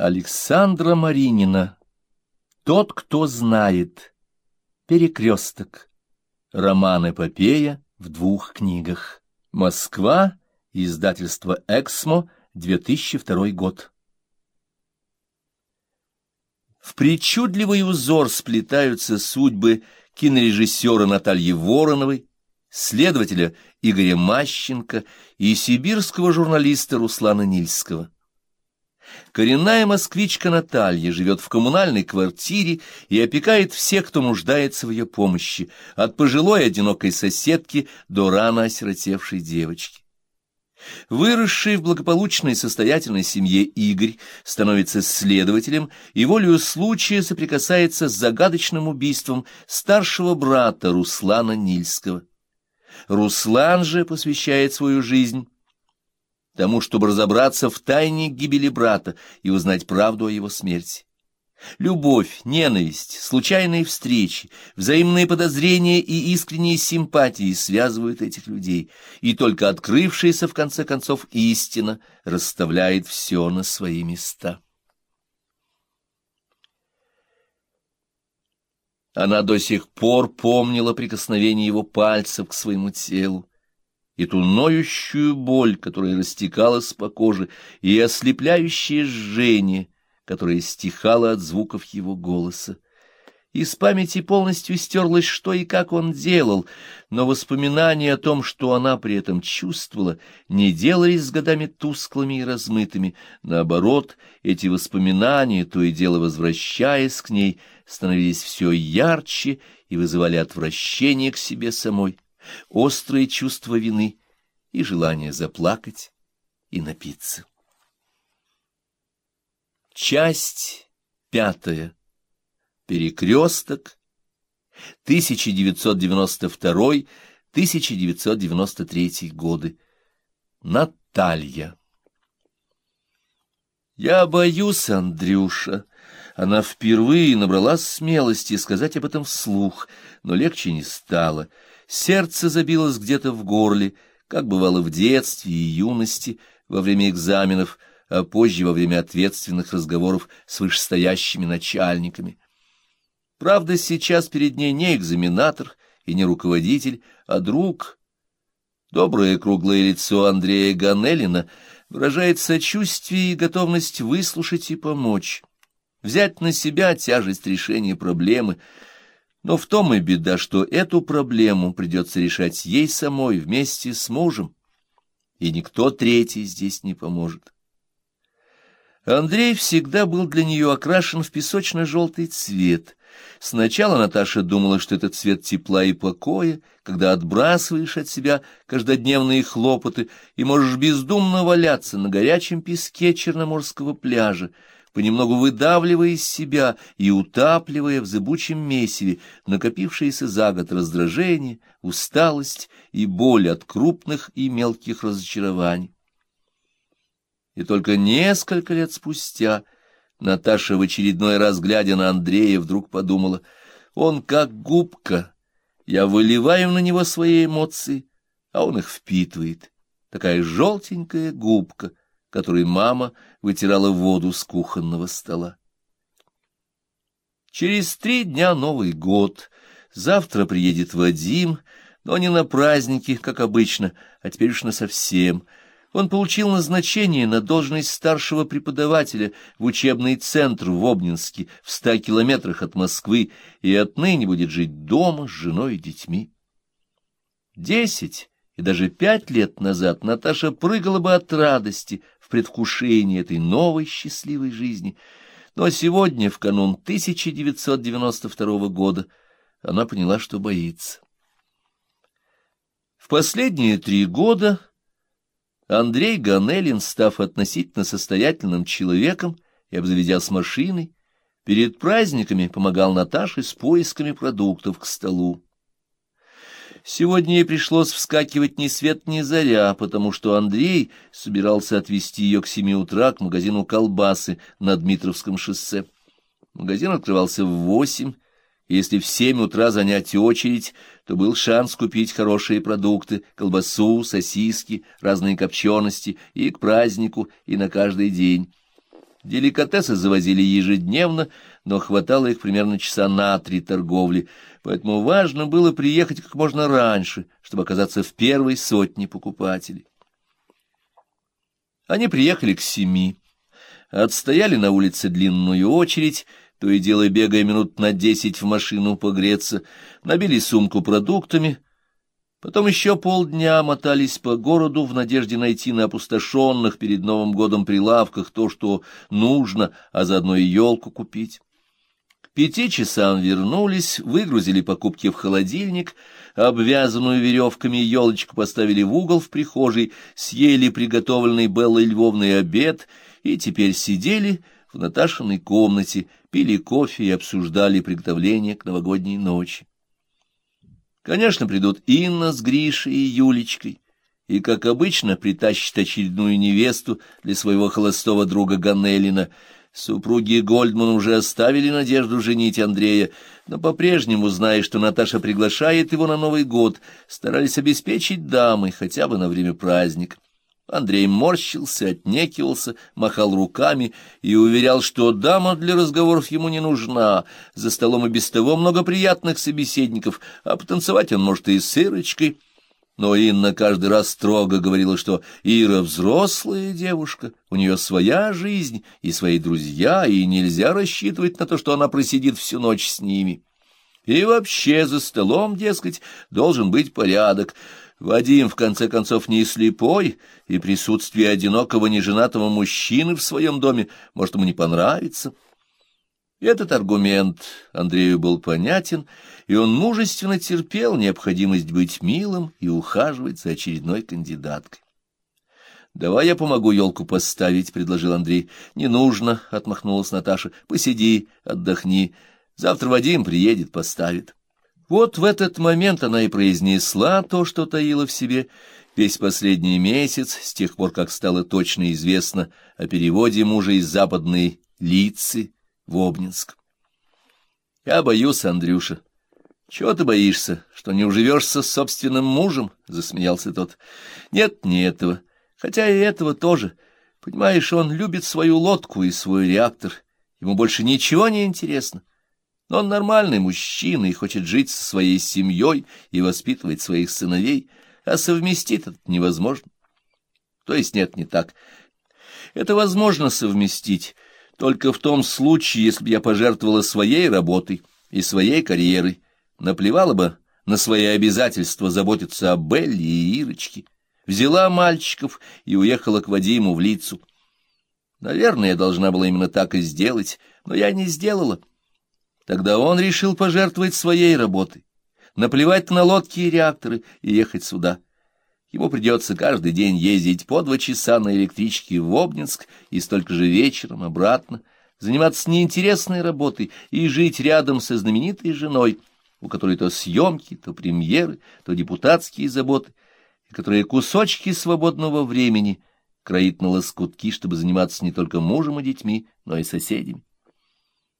Александра Маринина. Тот, кто знает. Перекресток. Роман-эпопея в двух книгах. Москва. Издательство «Эксмо», 2002 год. В причудливый узор сплетаются судьбы кинорежиссера Натальи Вороновой, следователя Игоря Мащенко и сибирского журналиста Руслана Нильского. Коренная москвичка Наталья живет в коммунальной квартире и опекает всех, кто нуждается в ее помощи, от пожилой одинокой соседки до рано осиротевшей девочки. Выросший в благополучной состоятельной семье Игорь становится следователем и волею случая соприкасается с загадочным убийством старшего брата Руслана Нильского. Руслан же посвящает свою жизнь тому, чтобы разобраться в тайне гибели брата и узнать правду о его смерти. Любовь, ненависть, случайные встречи, взаимные подозрения и искренние симпатии связывают этих людей, и только открывшаяся в конце концов истина расставляет все на свои места. Она до сих пор помнила прикосновение его пальцев к своему телу, и ту ноющую боль, которая растекалась по коже, и ослепляющее жжение, которое стихало от звуков его голоса. Из памяти полностью стерлось, что и как он делал, но воспоминания о том, что она при этом чувствовала, не делались с годами тусклыми и размытыми. Наоборот, эти воспоминания, то и дело возвращаясь к ней, становились все ярче и вызывали отвращение к себе самой острое чувство вины и желание заплакать и напиться. Часть пятая. Перекресток. 1992-1993 годы. Наталья. Я боюсь, Андрюша. Она впервые набралась смелости сказать об этом вслух, но легче не стало. Сердце забилось где-то в горле, как бывало в детстве и юности, во время экзаменов, а позже во время ответственных разговоров с вышестоящими начальниками. Правда, сейчас перед ней не экзаменатор и не руководитель, а друг. Доброе круглое лицо Андрея Ганелина выражает сочувствие и готовность выслушать и помочь, взять на себя тяжесть решения проблемы — но в том и беда, что эту проблему придется решать ей самой вместе с мужем, и никто третий здесь не поможет. Андрей всегда был для нее окрашен в песочно-желтый цвет. Сначала Наташа думала, что это цвет тепла и покоя, когда отбрасываешь от себя каждодневные хлопоты и можешь бездумно валяться на горячем песке Черноморского пляжа, понемногу выдавливая из себя и утапливая в зыбучем месиве накопившиеся за год раздражение, усталость и боль от крупных и мелких разочарований. И только несколько лет спустя Наташа в очередной раз, глядя на Андрея, вдруг подумала, он как губка, я выливаю на него свои эмоции, а он их впитывает. Такая желтенькая губка — которой мама вытирала воду с кухонного стола. Через три дня Новый год. Завтра приедет Вадим, но не на праздники, как обычно, а теперь уж насовсем. Он получил назначение на должность старшего преподавателя в учебный центр в Обнинске, в ста километрах от Москвы, и отныне будет жить дома с женой и детьми. Десять и даже пять лет назад Наташа прыгала бы от радости предвкушении этой новой счастливой жизни. Но сегодня, в канун 1992 года, она поняла, что боится. В последние три года Андрей Ганелин, став относительно состоятельным человеком и обзаведясь машиной, перед праздниками помогал Наташе с поисками продуктов к столу. Сегодня ей пришлось вскакивать ни свет ни заря, потому что Андрей собирался отвезти ее к семи утра к магазину колбасы на Дмитровском шоссе. Магазин открывался в восемь, если в семь утра занять очередь, то был шанс купить хорошие продукты, колбасу, сосиски, разные копчености и к празднику, и на каждый день. Деликатесы завозили ежедневно, но хватало их примерно часа на три торговли, поэтому важно было приехать как можно раньше, чтобы оказаться в первой сотне покупателей. Они приехали к семи, отстояли на улице длинную очередь, то и дело бегая минут на десять в машину погреться, набили сумку продуктами — Потом еще полдня мотались по городу в надежде найти на опустошенных перед Новым годом прилавках то, что нужно, а заодно и елку купить. Пяти часам вернулись, выгрузили покупки в холодильник, обвязанную веревками елочку поставили в угол в прихожей, съели приготовленный Беллой Львовной обед и теперь сидели в Наташиной комнате, пили кофе и обсуждали приготовление к новогодней ночи. Конечно, придут Инна с Гришей и Юлечкой, и, как обычно, притащат очередную невесту для своего холостого друга Ганнелина. Супруги Гольдман уже оставили надежду женить Андрея, но по-прежнему, зная, что Наташа приглашает его на Новый год, старались обеспечить дамы хотя бы на время праздника. Андрей морщился, отнекивался, махал руками и уверял, что дама для разговоров ему не нужна, за столом и без того много приятных собеседников, а потанцевать он может и с Ирочкой. Но Инна каждый раз строго говорила, что Ира взрослая девушка, у нее своя жизнь и свои друзья, и нельзя рассчитывать на то, что она просидит всю ночь с ними. И вообще за столом, дескать, должен быть порядок — Вадим, в конце концов, не слепой, и присутствие одинокого неженатого мужчины в своем доме может ему не понравиться. Этот аргумент Андрею был понятен, и он мужественно терпел необходимость быть милым и ухаживать за очередной кандидаткой. — Давай я помогу елку поставить, — предложил Андрей. — Не нужно, — отмахнулась Наташа. — Посиди, отдохни. Завтра Вадим приедет, поставит. — вот в этот момент она и произнесла то, что таила в себе весь последний месяц, с тех пор, как стало точно известно о переводе мужа из западной Лицы в Обнинск. «Я боюсь, Андрюша». «Чего ты боишься, что не уживешься с собственным мужем?» — засмеялся тот. «Нет, не этого. Хотя и этого тоже. Понимаешь, он любит свою лодку и свой реактор. Ему больше ничего не интересно. Но он нормальный мужчина и хочет жить со своей семьей и воспитывать своих сыновей, а совместить это невозможно. То есть нет, не так. Это возможно совместить только в том случае, если бы я пожертвовала своей работой и своей карьерой, наплевала бы на свои обязательства заботиться о Белле и Ирочке, взяла мальчиков и уехала к Вадиму в лицу. Наверное, я должна была именно так и сделать, но я не сделала. Тогда он решил пожертвовать своей работой, наплевать на лодки и реакторы и ехать сюда. Ему придется каждый день ездить по два часа на электричке в Обнинск и столько же вечером обратно, заниматься неинтересной работой и жить рядом со знаменитой женой, у которой то съемки, то премьеры, то депутатские заботы, и которая кусочки свободного времени кроит на лоскутки, чтобы заниматься не только мужем и детьми, но и соседями.